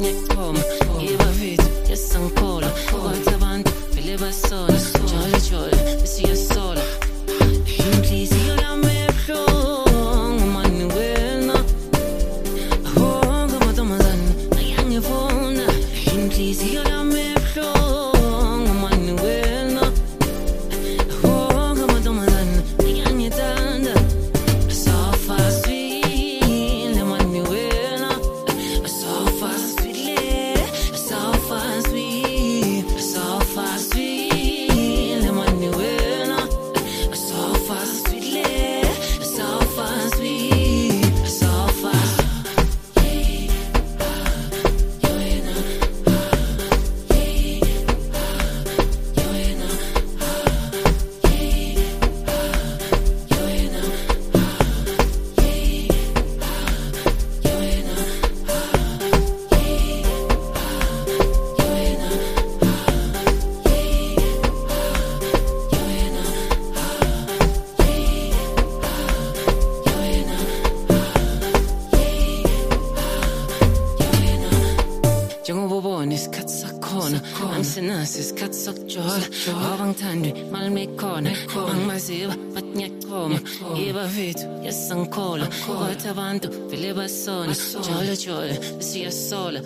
ne come. Je pa vidi, jaz call. kola, od zavan, pele a sol. Angisinaso isikhathi sokujola ngoba ngithandwe mali mikhona angimaziwa bathi ngiyachoma ngibavithu yesangikholwa kwathi abantu vele basona jolo jolo besiyasola